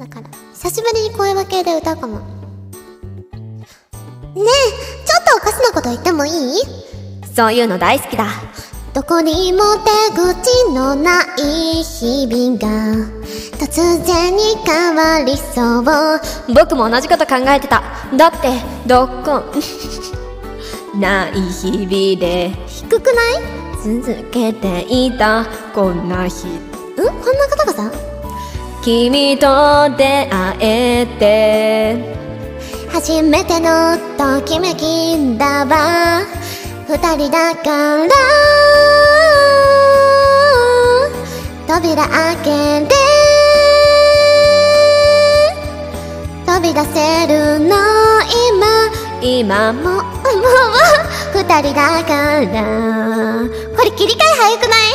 だから。久しぶりに声分けで歌うかも。ねえちょっとおかしなこと言ってもいい？そういうの大好きだ。どこにも出口のない日々が突然に変わりそう。僕も同じこと考えてた。だってどこ？ない日々で。低くない？続けていた。こんな日。ん？こんな方がさ君と出会えて。初めてのときめきだわ。二人だから。扉開けて。飛び出せるの。今。今も。も。う二人だから。これ切り替え早くない？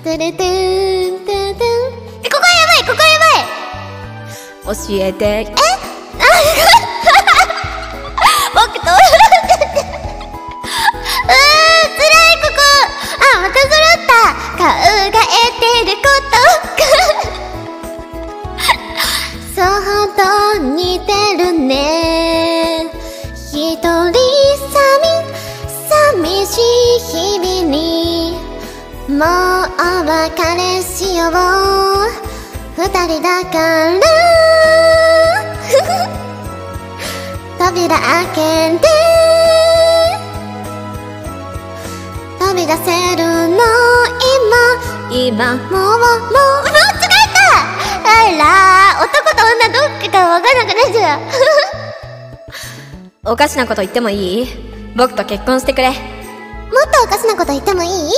トゥルトゥントゥントゥンえここやばいここやばい。教えてえ僕とうーん辛いここあまた揃った顔が得てること。そうほど似てるね一人寂寂しい日々に。もうお別れし二人だから。扉開けて。飛び出せるの今。今もうもうもう間違えた。あら男と女どっちかわからなくなっちゃう。おかしなこと言ってもいい？僕と結婚してくれ。もっとおかしなこと言ってもいい？